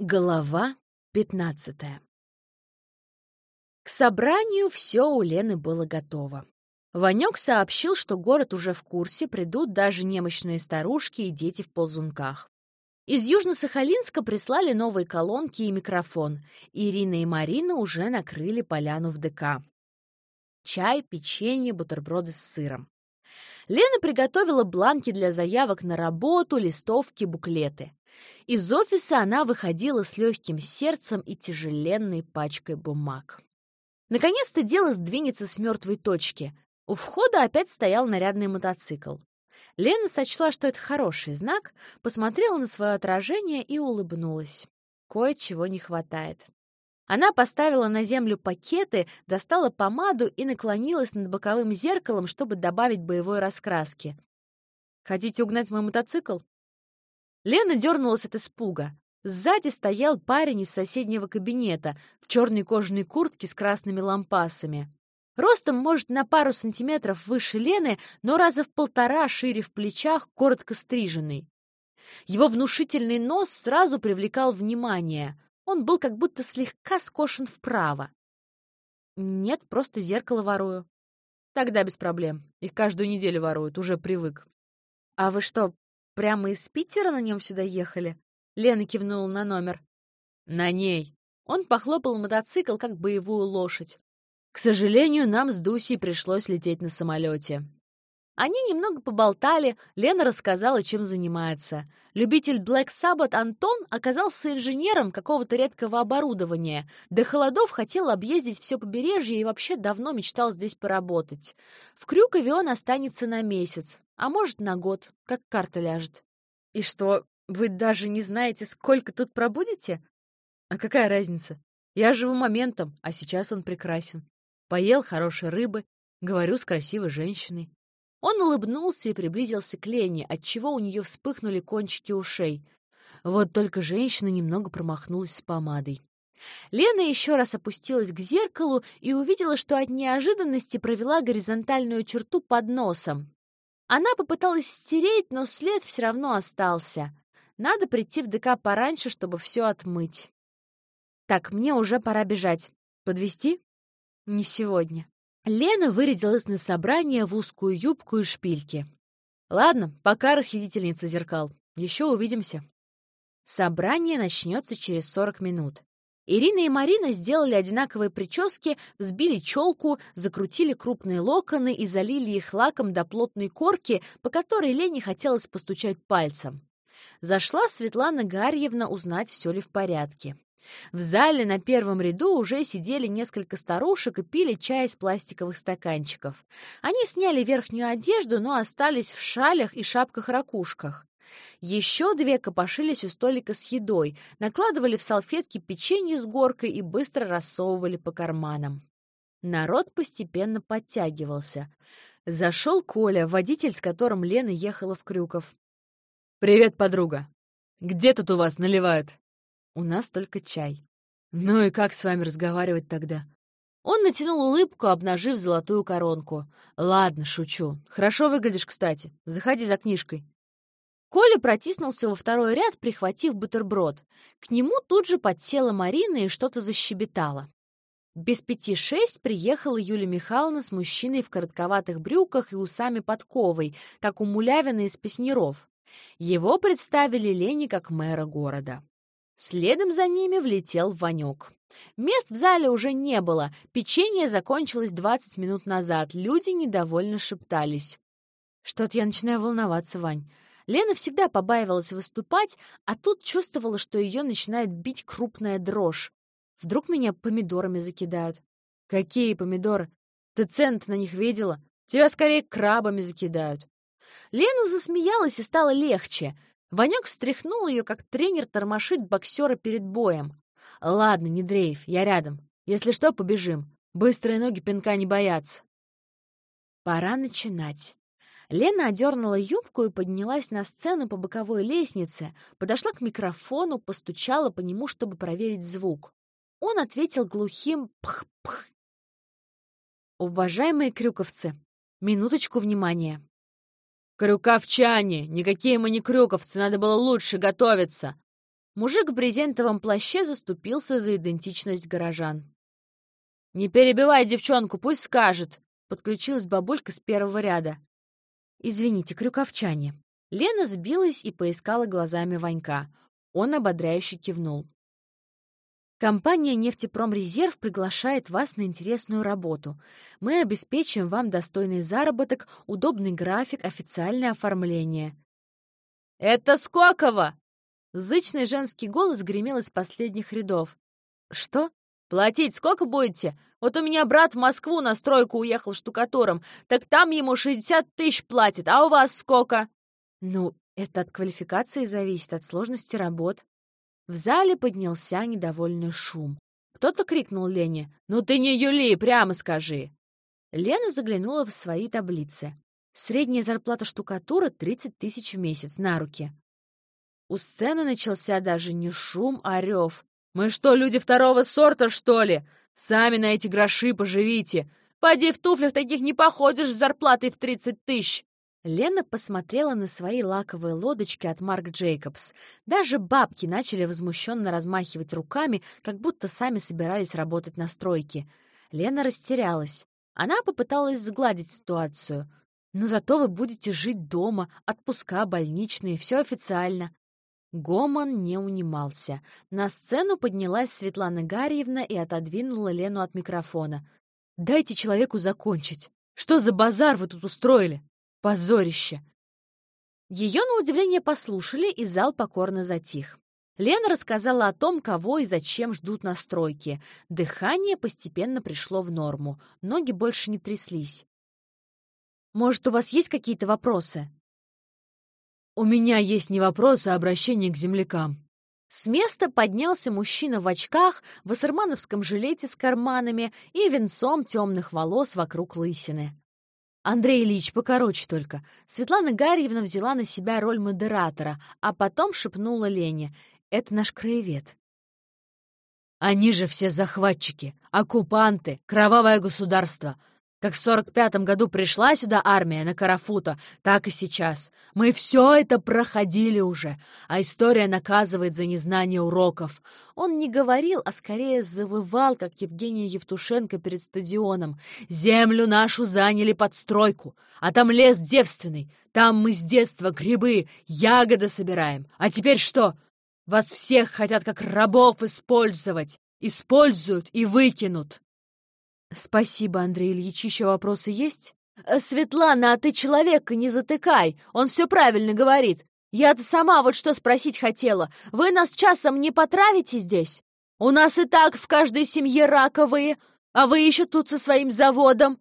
Глава пятнадцатая К собранию все у Лены было готово. Ванек сообщил, что город уже в курсе, придут даже немощные старушки и дети в ползунках. Из Южно-Сахалинска прислали новые колонки и микрофон. Ирина и Марина уже накрыли поляну в ДК. Чай, печенье, бутерброды с сыром. Лена приготовила бланки для заявок на работу, листовки, буклеты. Из офиса она выходила с легким сердцем и тяжеленной пачкой бумаг. Наконец-то дело сдвинется с мертвой точки. У входа опять стоял нарядный мотоцикл. Лена сочла, что это хороший знак, посмотрела на свое отражение и улыбнулась. Кое-чего не хватает. Она поставила на землю пакеты, достала помаду и наклонилась над боковым зеркалом, чтобы добавить боевой раскраски. «Хотите угнать мой мотоцикл?» Лена дернулась от испуга. Сзади стоял парень из соседнего кабинета в черной кожаной куртке с красными лампасами. Ростом, может, на пару сантиметров выше Лены, но раза в полтора шире в плечах, коротко стриженный. Его внушительный нос сразу привлекал внимание. Он был как будто слегка скошен вправо. Нет, просто зеркало ворую. Тогда без проблем. Их каждую неделю воруют, уже привык. А вы что, Прямо из Питера на нем сюда ехали?» Лена кивнула на номер. «На ней». Он похлопал мотоцикл, как боевую лошадь. «К сожалению, нам с Дусей пришлось лететь на самолете. Они немного поболтали, Лена рассказала, чем занимается. Любитель Black Sabbath Антон оказался инженером какого-то редкого оборудования. До холодов хотел объездить все побережье и вообще давно мечтал здесь поработать. В Крюкове он останется на месяц, а может на год, как карта ляжет. И что, вы даже не знаете, сколько тут пробудете? А какая разница? Я живу моментом, а сейчас он прекрасен. Поел хорошей рыбы, говорю с красивой женщиной. Он улыбнулся и приблизился к Лене, отчего у нее вспыхнули кончики ушей. Вот только женщина немного промахнулась с помадой. Лена еще раз опустилась к зеркалу и увидела, что от неожиданности провела горизонтальную черту под носом. Она попыталась стереть, но след все равно остался. Надо прийти в ДК пораньше, чтобы все отмыть. Так, мне уже пора бежать. Подвести? Не сегодня. Лена вырядилась на собрание в узкую юбку и шпильки. «Ладно, пока, расхитительница зеркал. Еще увидимся». Собрание начнется через 40 минут. Ирина и Марина сделали одинаковые прически, взбили челку, закрутили крупные локоны и залили их лаком до плотной корки, по которой Лене хотелось постучать пальцем. Зашла Светлана Гарьевна узнать, все ли в порядке. В зале на первом ряду уже сидели несколько старушек и пили чай из пластиковых стаканчиков. Они сняли верхнюю одежду, но остались в шалях и шапках-ракушках. Еще две копошились у столика с едой, накладывали в салфетки печенье с горкой и быстро рассовывали по карманам. Народ постепенно подтягивался. Зашел Коля, водитель, с которым Лена ехала в Крюков. «Привет, подруга! Где тут у вас наливают?» У нас только чай. Ну и как с вами разговаривать тогда? Он натянул улыбку, обнажив золотую коронку. Ладно, шучу. Хорошо выглядишь, кстати. Заходи за книжкой. Коля протиснулся во второй ряд, прихватив бутерброд. К нему тут же подсела Марина и что-то защебетала. Без пяти шесть приехала Юлия Михайловна с мужчиной в коротковатых брюках и усами подковой, как у Мулявина из Песнеров. Его представили Лене как мэра города. Следом за ними влетел Ванек. Мест в зале уже не было, печенье закончилось 20 минут назад, люди недовольно шептались. Что-то я начинаю волноваться, Вань. Лена всегда побаивалась выступать, а тут чувствовала, что ее начинает бить крупная дрожь. Вдруг меня помидорами закидают. Какие помидоры? Ты цент на них видела? Тебя скорее крабами закидают. Лена засмеялась и стало легче. Ванек встряхнул ее, как тренер тормошит боксера перед боем. «Ладно, не дрейф, я рядом. Если что, побежим. Быстрые ноги пинка не боятся». Пора начинать. Лена одернула юбку и поднялась на сцену по боковой лестнице, подошла к микрофону, постучала по нему, чтобы проверить звук. Он ответил глухим «пх-пх». «Уважаемые крюковцы, минуточку внимания. «Крюковчане! Никакие мы не крюковцы, надо было лучше готовиться!» Мужик в брезентовом плаще заступился за идентичность горожан. «Не перебивай девчонку, пусть скажет!» — подключилась бабулька с первого ряда. «Извините, крюковчане». Лена сбилась и поискала глазами Ванька. Он ободряюще кивнул. Компания «Нефтепромрезерв» приглашает вас на интересную работу. Мы обеспечим вам достойный заработок, удобный график, официальное оформление. «Это Скокова!» Зычный женский голос гремел из последних рядов. «Что? Платить сколько будете? Вот у меня брат в Москву на стройку уехал штукатуром, так там ему 60 тысяч платят, а у вас сколько?» «Ну, это от квалификации зависит, от сложности работ». В зале поднялся недовольный шум. Кто-то крикнул Лене «Ну ты не Юли, прямо скажи!» Лена заглянула в свои таблицы. Средняя зарплата штукатура — 30 тысяч в месяц на руки. У сцены начался даже не шум, а рев. «Мы что, люди второго сорта, что ли? Сами на эти гроши поживите! Поди в туфлях таких не походишь с зарплатой в 30 тысяч!» Лена посмотрела на свои лаковые лодочки от Марк Джейкобс. Даже бабки начали возмущенно размахивать руками, как будто сами собирались работать на стройке. Лена растерялась. Она попыталась сгладить ситуацию. «Но зато вы будете жить дома, отпуска, больничные, все официально». Гомон не унимался. На сцену поднялась Светлана Гарьевна и отодвинула Лену от микрофона. «Дайте человеку закончить. Что за базар вы тут устроили?» Позорище!» Ее, на удивление, послушали, и зал покорно затих. Лена рассказала о том, кого и зачем ждут на стройке. Дыхание постепенно пришло в норму, ноги больше не тряслись. «Может, у вас есть какие-то вопросы?» «У меня есть не вопросы, а обращение к землякам». С места поднялся мужчина в очках, в ассермановском жилете с карманами и венцом темных волос вокруг лысины. Андрей Ильич, покороче только. Светлана Гарьевна взяла на себя роль модератора, а потом шепнула Лене. Это наш краевед. Они же все захватчики, оккупанты, кровавое государство. Как в сорок пятом году пришла сюда армия на Карафута, так и сейчас. Мы все это проходили уже, а история наказывает за незнание уроков. Он не говорил, а скорее завывал, как Евгений Евтушенко перед стадионом. «Землю нашу заняли под стройку, а там лес девственный. Там мы с детства грибы, ягоды собираем. А теперь что? Вас всех хотят как рабов использовать. Используют и выкинут». «Спасибо, Андрей Ильич. Еще вопросы есть?» э, «Светлана, а ты человека не затыкай. Он все правильно говорит. Я-то сама вот что спросить хотела. Вы нас часом не потравите здесь? У нас и так в каждой семье раковые, а вы еще тут со своим заводом».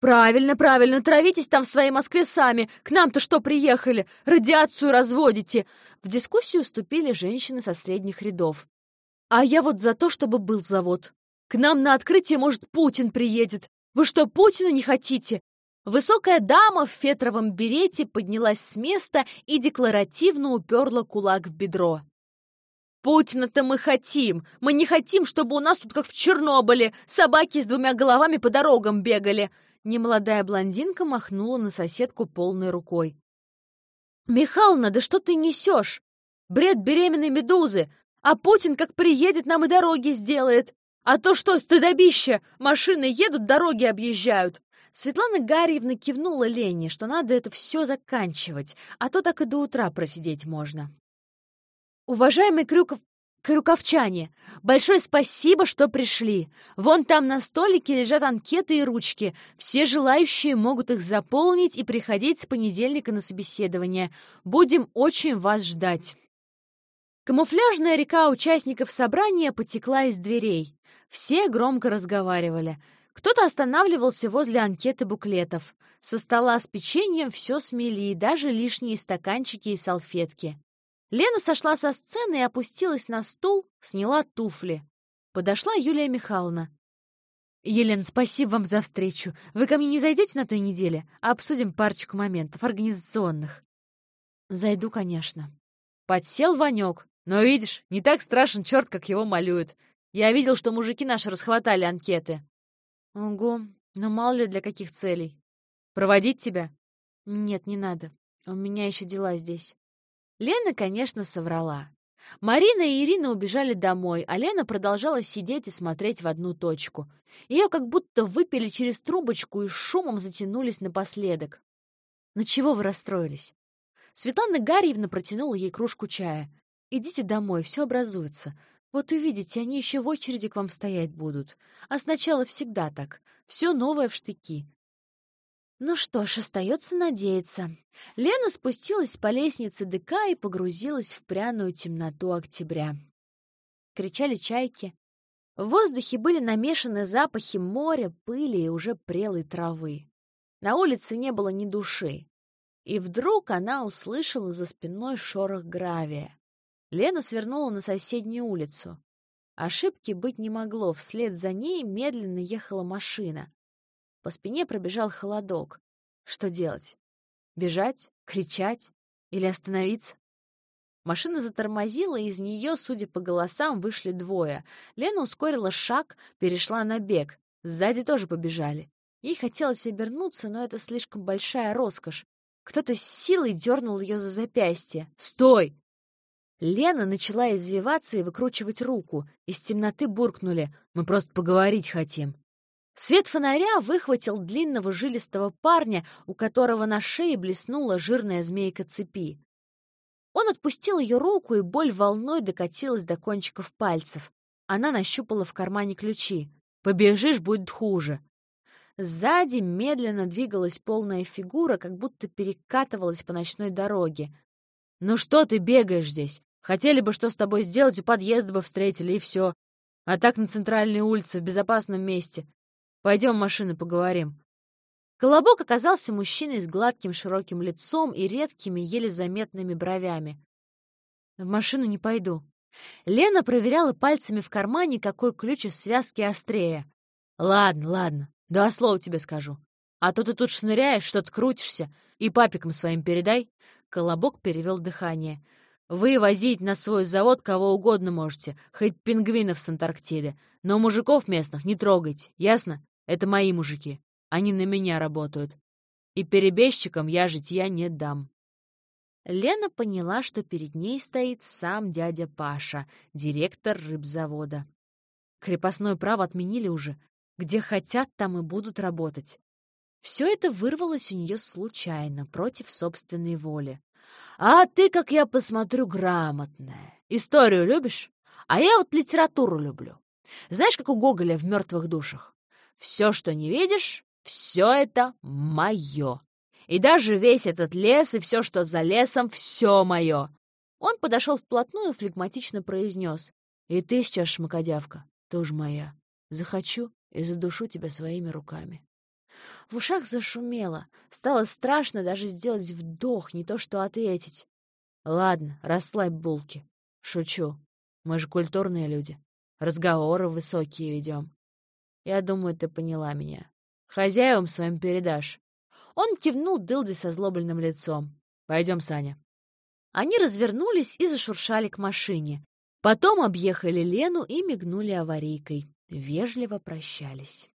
«Правильно, правильно, травитесь там в своей Москве сами. К нам-то что приехали? Радиацию разводите!» В дискуссию вступили женщины со средних рядов. «А я вот за то, чтобы был завод. К нам на открытие, может, Путин приедет. Вы что, Путина не хотите?» Высокая дама в фетровом берете поднялась с места и декларативно уперла кулак в бедро. «Путина-то мы хотим! Мы не хотим, чтобы у нас тут, как в Чернобыле, собаки с двумя головами по дорогам бегали!» Немолодая блондинка махнула на соседку полной рукой. «Михална, да что ты несешь? Бред беременной медузы! А Путин, как приедет, нам и дороги сделает! А то что, стыдобище! Машины едут, дороги объезжают!» Светлана Гарьевна кивнула Лене, что надо это все заканчивать, а то так и до утра просидеть можно. «Уважаемый Крюков... Крюковчане, большое спасибо, что пришли. Вон там на столике лежат анкеты и ручки. Все желающие могут их заполнить и приходить с понедельника на собеседование. Будем очень вас ждать». Камуфляжная река участников собрания потекла из дверей. Все громко разговаривали. Кто-то останавливался возле анкеты буклетов. Со стола с печеньем все смели, даже лишние стаканчики и салфетки. Лена сошла со сцены и опустилась на стул, сняла туфли. Подошла Юлия Михайловна. «Елена, спасибо вам за встречу. Вы ко мне не зайдете на той неделе? Обсудим парочку моментов организационных». «Зайду, конечно». Подсел Ванек. «Но видишь, не так страшен черт, как его малюют. Я видел, что мужики наши расхватали анкеты». «Ого, но мало ли для каких целей. Проводить тебя?» «Нет, не надо. У меня еще дела здесь». Лена, конечно, соврала. Марина и Ирина убежали домой, а Лена продолжала сидеть и смотреть в одну точку. Ее как будто выпили через трубочку и шумом затянулись напоследок. «Ну чего вы расстроились?» Светлана Гарьевна протянула ей кружку чая. «Идите домой, все образуется. Вот увидите, они еще в очереди к вам стоять будут. А сначала всегда так. Все новое в штыки. Ну что ж, остается надеяться. Лена спустилась по лестнице ДК и погрузилась в пряную темноту октября. Кричали чайки. В воздухе были намешаны запахи моря, пыли и уже прелой травы. На улице не было ни души. И вдруг она услышала за спиной шорох гравия. Лена свернула на соседнюю улицу. Ошибки быть не могло, вслед за ней медленно ехала машина. По спине пробежал холодок. Что делать? Бежать? Кричать? Или остановиться? Машина затормозила, и из нее, судя по голосам, вышли двое. Лена ускорила шаг, перешла на бег. Сзади тоже побежали. Ей хотелось обернуться, но это слишком большая роскошь. Кто-то с силой дернул ее за запястье. «Стой!» Лена начала извиваться и выкручивать руку. Из темноты буркнули. «Мы просто поговорить хотим». Свет фонаря выхватил длинного жилистого парня, у которого на шее блеснула жирная змейка цепи. Он отпустил ее руку, и боль волной докатилась до кончиков пальцев. Она нащупала в кармане ключи. «Побежишь, будет хуже». Сзади медленно двигалась полная фигура, как будто перекатывалась по ночной дороге. «Ну что ты бегаешь здесь? Хотели бы что с тобой сделать, у подъезда бы встретили, и все. А так на центральной улице, в безопасном месте. Пойдем в машину поговорим». Колобок оказался мужчиной с гладким широким лицом и редкими, еле заметными бровями. «В машину не пойду». Лена проверяла пальцами в кармане, какой ключ из связки острее. «Ладно, ладно, два слова тебе скажу. А то ты тут шныряешь, что-то крутишься, и папикам своим передай». Колобок перевел дыхание. «Вы возить на свой завод кого угодно можете, хоть пингвинов с Антарктиды, но мужиков местных не трогайте, ясно? Это мои мужики. Они на меня работают. И перебежчикам я житья не дам. Лена поняла, что перед ней стоит сам дядя Паша, директор рыбзавода. Крепостное право отменили уже. Где хотят, там и будут работать. Все это вырвалось у нее случайно, против собственной воли. «А ты, как я посмотрю, грамотная. Историю любишь? А я вот литературу люблю. Знаешь, как у Гоголя в «Мертвых душах»? Все, что не видишь, все это мое. И даже весь этот лес и все, что за лесом, все мое. Он подошел вплотную и флегматично произнес. И ты сейчас, шмакодявка, тоже моя. Захочу и задушу тебя своими руками. В ушах зашумело. Стало страшно даже сделать вдох, не то что ответить. Ладно, расслабь булки. Шучу. Мы же культурные люди. Разговоры высокие ведем. Я думаю, ты поняла меня. Хозяевам своим передашь. Он кивнул Дылде со злобленным лицом. Пойдем, Саня. Они развернулись и зашуршали к машине. Потом объехали Лену и мигнули аварийкой. Вежливо прощались.